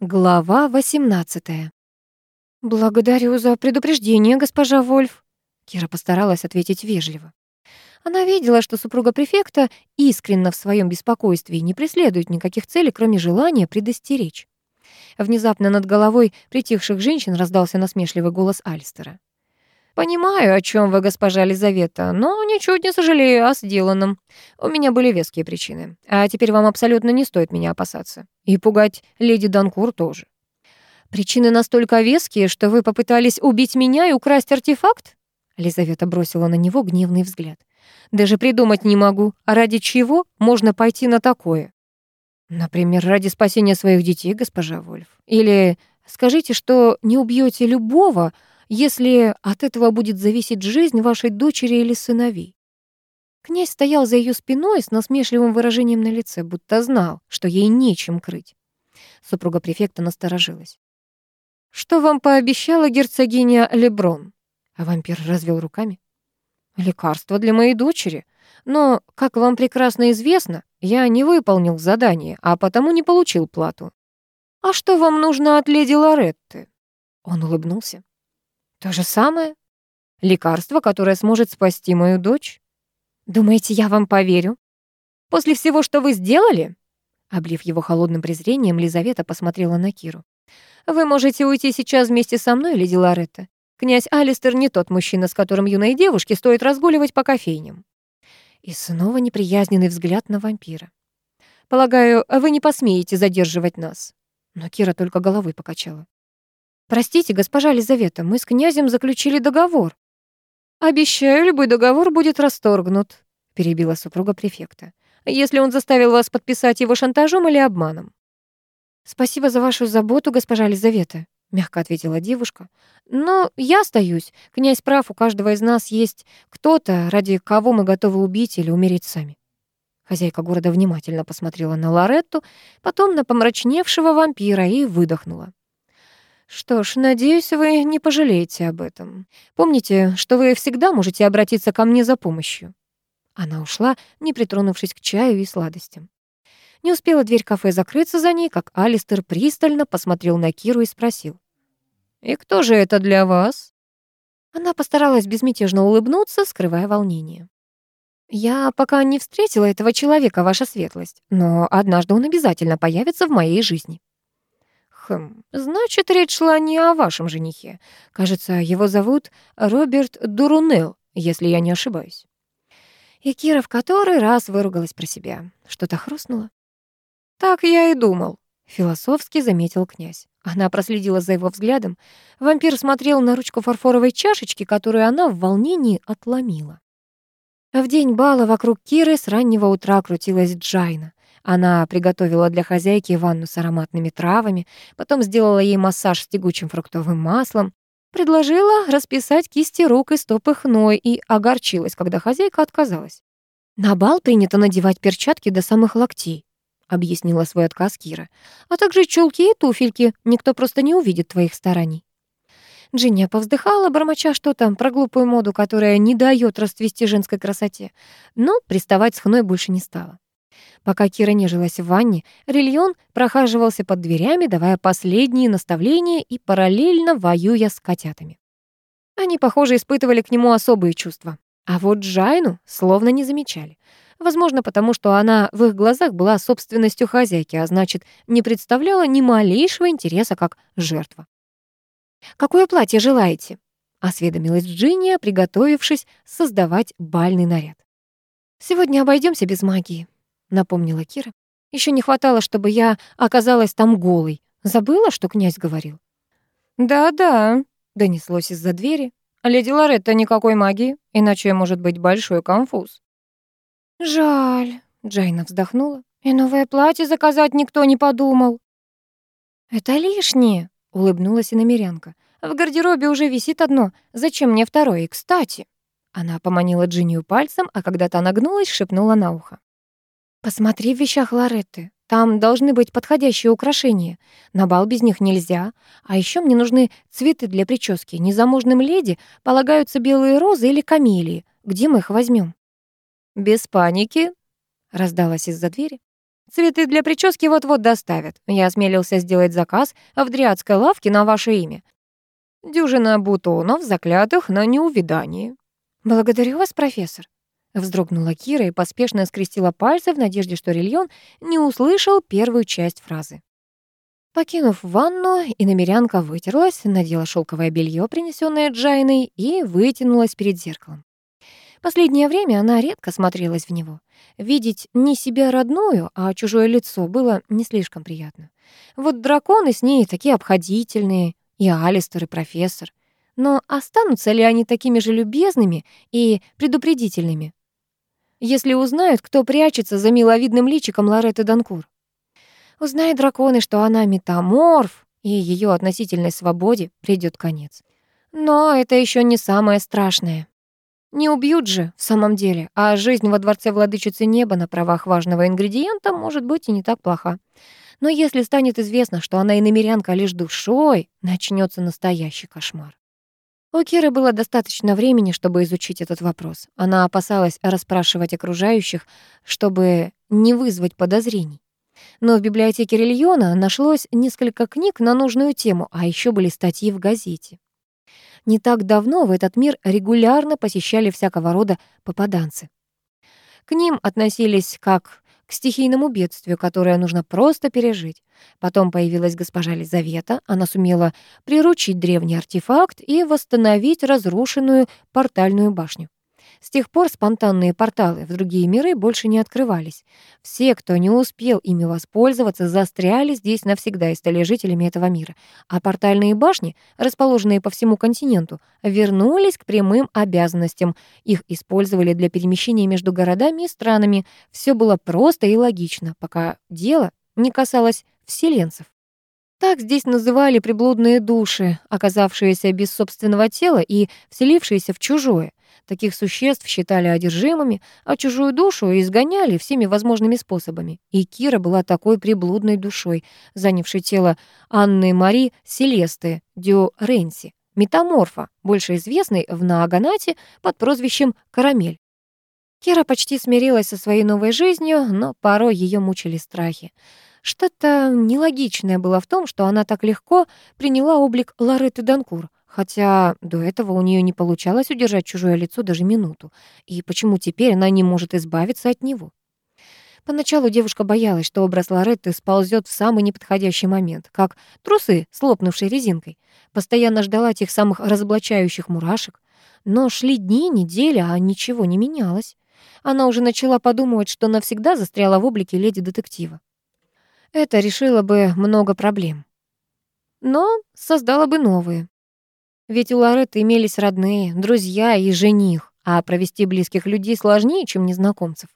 Глава 18. «Благодарю за предупреждение, госпожа Вольф». Кира постаралась ответить вежливо. Она видела, что супруга префекта искренна в своем беспокойстве и не преследует никаких целей, кроме желания предостеречь. Внезапно над головой притихших женщин раздался насмешливый голос Альстера. «Понимаю, о чем вы, госпожа Лизавета, но ничуть не сожалею о сделанном. У меня были веские причины. А теперь вам абсолютно не стоит меня опасаться. И пугать леди Данкур тоже. Причины настолько веские, что вы попытались убить меня и украсть артефакт?» Лизавета бросила на него гневный взгляд. «Даже придумать не могу, а ради чего можно пойти на такое?» «Например, ради спасения своих детей, госпожа Вольф. Или скажите, что не убьете любого, если от этого будет зависеть жизнь вашей дочери или сыновей. Князь стоял за ее спиной с насмешливым выражением на лице, будто знал, что ей нечем крыть. Супруга префекта насторожилась. «Что вам пообещала герцогиня Леброн?» А вампир развел руками. «Лекарство для моей дочери. Но, как вам прекрасно известно, я не выполнил задание, а потому не получил плату. А что вам нужно от леди Лоретты?» Он улыбнулся. То же самое? Лекарство, которое сможет спасти мою дочь? Думаете, я вам поверю? После всего, что вы сделали? Облив его холодным презрением, Лизавета посмотрела на Киру. «Вы можете уйти сейчас вместе со мной, леди Лоретта. Князь Алистер не тот мужчина, с которым юной девушке стоит разгуливать по кофейням». И снова неприязненный взгляд на вампира. «Полагаю, вы не посмеете задерживать нас». Но Кира только головой покачала. «Простите, госпожа Лизавета, мы с князем заключили договор». «Обещаю, любой договор будет расторгнут», — перебила супруга префекта, «если он заставил вас подписать его шантажом или обманом». «Спасибо за вашу заботу, госпожа Лизавета», — мягко ответила девушка. «Но я остаюсь. Князь прав, у каждого из нас есть кто-то, ради кого мы готовы убить или умереть сами». Хозяйка города внимательно посмотрела на Лоретту, потом на помрачневшего вампира и выдохнула. Что ж, надеюсь, вы не пожалеете об этом. Помните, что вы всегда можете обратиться ко мне за помощью. Она ушла, не притронувшись к чаю и сладостям. Не успела дверь кафе закрыться за ней, как Алистер пристально посмотрел на Киру и спросил. «И кто же это для вас?» Она постаралась безмятежно улыбнуться, скрывая волнение. «Я пока не встретила этого человека, ваша светлость, но однажды он обязательно появится в моей жизни». Хм, значит, речь шла не о вашем женихе. Кажется, его зовут Роберт Дурунел, если я не ошибаюсь. И Кира в который раз выругалась про себя. Что-то хрустнуло. Так я и думал, философски заметил князь. Она проследила за его взглядом. Вампир смотрел на ручку фарфоровой чашечки, которую она в волнении отломила. В день бала вокруг Киры с раннего утра крутилась Джайна. Она приготовила для хозяйки ванну с ароматными травами, потом сделала ей массаж с тягучим фруктовым маслом, предложила расписать кисти рук и стопы хной и огорчилась, когда хозяйка отказалась. «На бал принято надевать перчатки до самых локтей», — объяснила свой отказ Кира, «а также чулки и туфельки, никто просто не увидит твоих стараний». Джинния повздыхала, бормоча что-то про глупую моду, которая не дает расцвести женской красоте, но приставать с хной больше не стала. Пока Кира нежилась в ванне, Рильон прохаживался под дверями, давая последние наставления и параллельно воюя с котятами. Они, похоже, испытывали к нему особые чувства. А вот Джайну словно не замечали. Возможно, потому что она в их глазах была собственностью хозяйки, а значит, не представляла ни малейшего интереса как жертва. «Какое платье желаете?» — осведомилась Джинния, приготовившись создавать бальный наряд. «Сегодня обойдемся без магии», напомнила Кира. Еще не хватало, чтобы я оказалась там голой. Забыла, что князь говорил? «Да-да», — донеслось из-за двери. «Леди Лоретта никакой магии, иначе может быть большой конфуз». «Жаль», — Джайна вздохнула. «И новое платье заказать никто не подумал». «Это лишнее», — улыбнулась иномерянка. «В гардеробе уже висит одно. Зачем мне второе? И кстати...» Она поманила Джиннию пальцем, а когда та нагнулась, шепнула на ухо. «Посмотри в вещах Лоретты. Там должны быть подходящие украшения. На бал без них нельзя. А еще мне нужны цветы для прически. Незамужным леди полагаются белые розы или камелии. Где мы их возьмем? «Без паники», — раздалась из-за двери. Цветы для прически вот-вот доставят. Я осмелился сделать заказ в дриадской лавке на ваше имя. Дюжина бутонов, заклятых на неувидании. Благодарю вас, профессор. Вздрогнула Кира и поспешно скрестила пальцы в надежде, что Рильон не услышал первую часть фразы. Покинув ванну, иномерянка вытерлась, надела шелковое белье, принесенное Джайной, и вытянулась перед зеркалом. Последнее время она редко смотрелась в него. Видеть не себя родную, а чужое лицо было не слишком приятно. Вот драконы с ней такие обходительные, и Алистер, и профессор. Но останутся ли они такими же любезными и предупредительными? Если узнают, кто прячется за миловидным личиком Лоретты Данкур. Узнают драконы, что она метаморф, и ее относительной свободе придет конец. Но это еще не самое страшное. Не убьют же, в самом деле, а жизнь во дворце владычицы неба на правах важного ингредиента может быть и не так плоха. Но если станет известно, что она и намерянка лишь душой, начнется настоящий кошмар. У Киры было достаточно времени, чтобы изучить этот вопрос. Она опасалась расспрашивать окружающих, чтобы не вызвать подозрений. Но в библиотеке Рильона нашлось несколько книг на нужную тему, а еще были статьи в газете. Не так давно в этот мир регулярно посещали всякого рода попаданцы. К ним относились как к стихийному бедствию, которое нужно просто пережить. Потом появилась госпожа Лизавета. Она сумела приручить древний артефакт и восстановить разрушенную портальную башню. С тех пор спонтанные порталы в другие миры больше не открывались. Все, кто не успел ими воспользоваться, застряли здесь навсегда и стали жителями этого мира. А портальные башни, расположенные по всему континенту, вернулись к прямым обязанностям. Их использовали для перемещения между городами и странами. Все было просто и логично, пока дело не касалось вселенцев. Так здесь называли приблудные души, оказавшиеся без собственного тела и вселившиеся в чужое. Таких существ считали одержимыми, а чужую душу изгоняли всеми возможными способами. И Кира была такой приблудной душой, занявшей тело Анны Мари Селесты Дю Ренси, метаморфа, больше известной в Нааганате под прозвищем Карамель. Кира почти смирилась со своей новой жизнью, но порой ее мучили страхи. Что-то нелогичное было в том, что она так легко приняла облик Лоретты Данкур — Хотя до этого у нее не получалось удержать чужое лицо даже минуту. И почему теперь она не может избавиться от него? Поначалу девушка боялась, что образ Лоретты сползет в самый неподходящий момент, как трусы с лопнувшей резинкой. Постоянно ждала тех самых разоблачающих мурашек. Но шли дни, недели, а ничего не менялось. Она уже начала подумывать, что навсегда застряла в облике леди-детектива. Это решило бы много проблем. Но создало бы новые. Ведь у Лоретты имелись родные, друзья и жених, а провести близких людей сложнее, чем незнакомцев.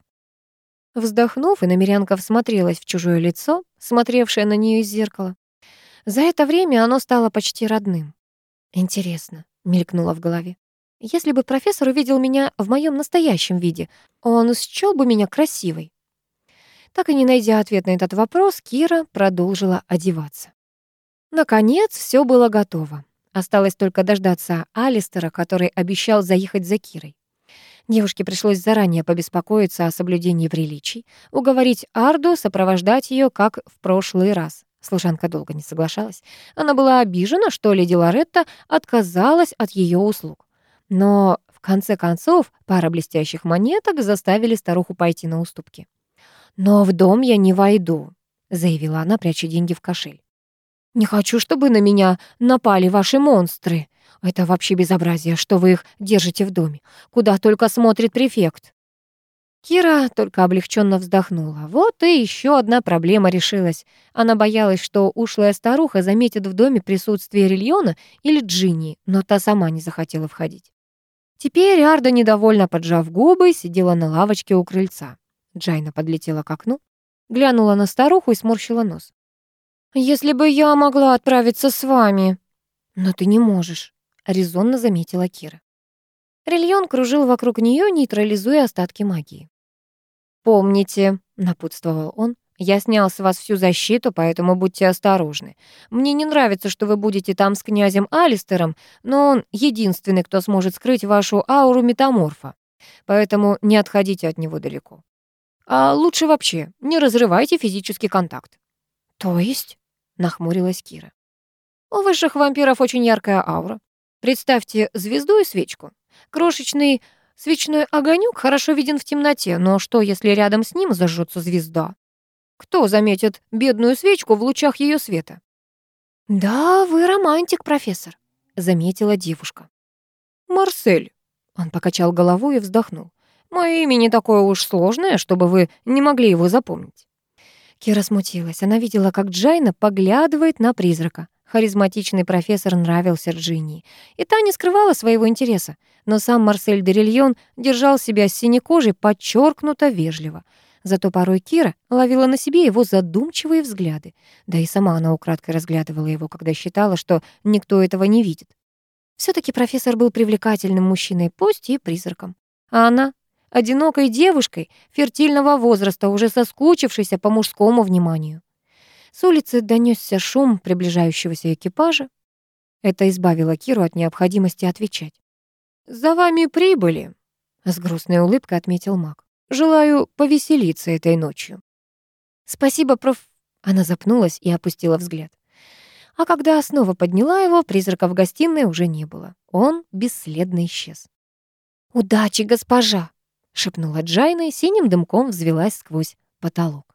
Вздохнув, и намерянка всмотрелась в чужое лицо, смотревшее на нее из зеркала. За это время оно стало почти родным. «Интересно», — мелькнуло в голове. «Если бы профессор увидел меня в моем настоящем виде, он счёл бы меня красивой». Так и не найдя ответ на этот вопрос, Кира продолжила одеваться. Наконец, все было готово. Осталось только дождаться Алистера, который обещал заехать за Кирой. Девушке пришлось заранее побеспокоиться о соблюдении приличий, уговорить Арду сопровождать ее, как в прошлый раз. Служанка долго не соглашалась. Она была обижена, что леди Лоретта отказалась от ее услуг. Но в конце концов пара блестящих монеток заставили старуху пойти на уступки. «Но в дом я не войду», — заявила она, пряча деньги в кошель. Не хочу, чтобы на меня напали ваши монстры. Это вообще безобразие, что вы их держите в доме. Куда только смотрит префект. Кира только облегченно вздохнула. Вот и еще одна проблема решилась. Она боялась, что ушлая старуха заметит в доме присутствие Рильона или Джинни, но та сама не захотела входить. Теперь Арда, недовольно поджав губы, сидела на лавочке у крыльца. Джайна подлетела к окну, глянула на старуху и сморщила нос. «Если бы я могла отправиться с вами». «Но ты не можешь», — резонно заметила Кира. Рильон кружил вокруг нее, нейтрализуя остатки магии. «Помните», — напутствовал он, «я снял с вас всю защиту, поэтому будьте осторожны. Мне не нравится, что вы будете там с князем Алистером, но он единственный, кто сможет скрыть вашу ауру метаморфа. Поэтому не отходите от него далеко». А лучше вообще не разрывайте физический контакт. То есть? Нахмурилась Кира. У высших вампиров очень яркая аура. Представьте звезду и свечку. Крошечный свечной огонек хорошо виден в темноте, но что, если рядом с ним зажжется звезда? Кто заметит бедную свечку в лучах ее света? «Да, вы романтик, профессор», — заметила девушка. «Марсель», — он покачал головой и вздохнул. «Мое имя не такое уж сложное, чтобы вы не могли его запомнить». Кира смутилась. Она видела, как Джайна поглядывает на призрака. Харизматичный профессор нравился Джинни, и та не скрывала своего интереса. Но сам Марсель Дерильон держал себя с синекожей подчеркнуто вежливо. Зато порой Кира ловила на себе его задумчивые взгляды. Да и сама она украдкой разглядывала его, когда считала, что никто этого не видит. все таки профессор был привлекательным мужчиной, пусть и призраком. А она одинокой девушкой фертильного возраста, уже соскучившейся по мужскому вниманию. С улицы донесся шум приближающегося экипажа. Это избавило Киру от необходимости отвечать. «За вами прибыли», — с грустной улыбкой отметил маг. «Желаю повеселиться этой ночью». «Спасибо, проф...» Она запнулась и опустила взгляд. А когда снова подняла его, призрака в гостиной уже не было. Он бесследно исчез. «Удачи, госпожа!» — шепнула Джайна и синим дымком взвелась сквозь потолок.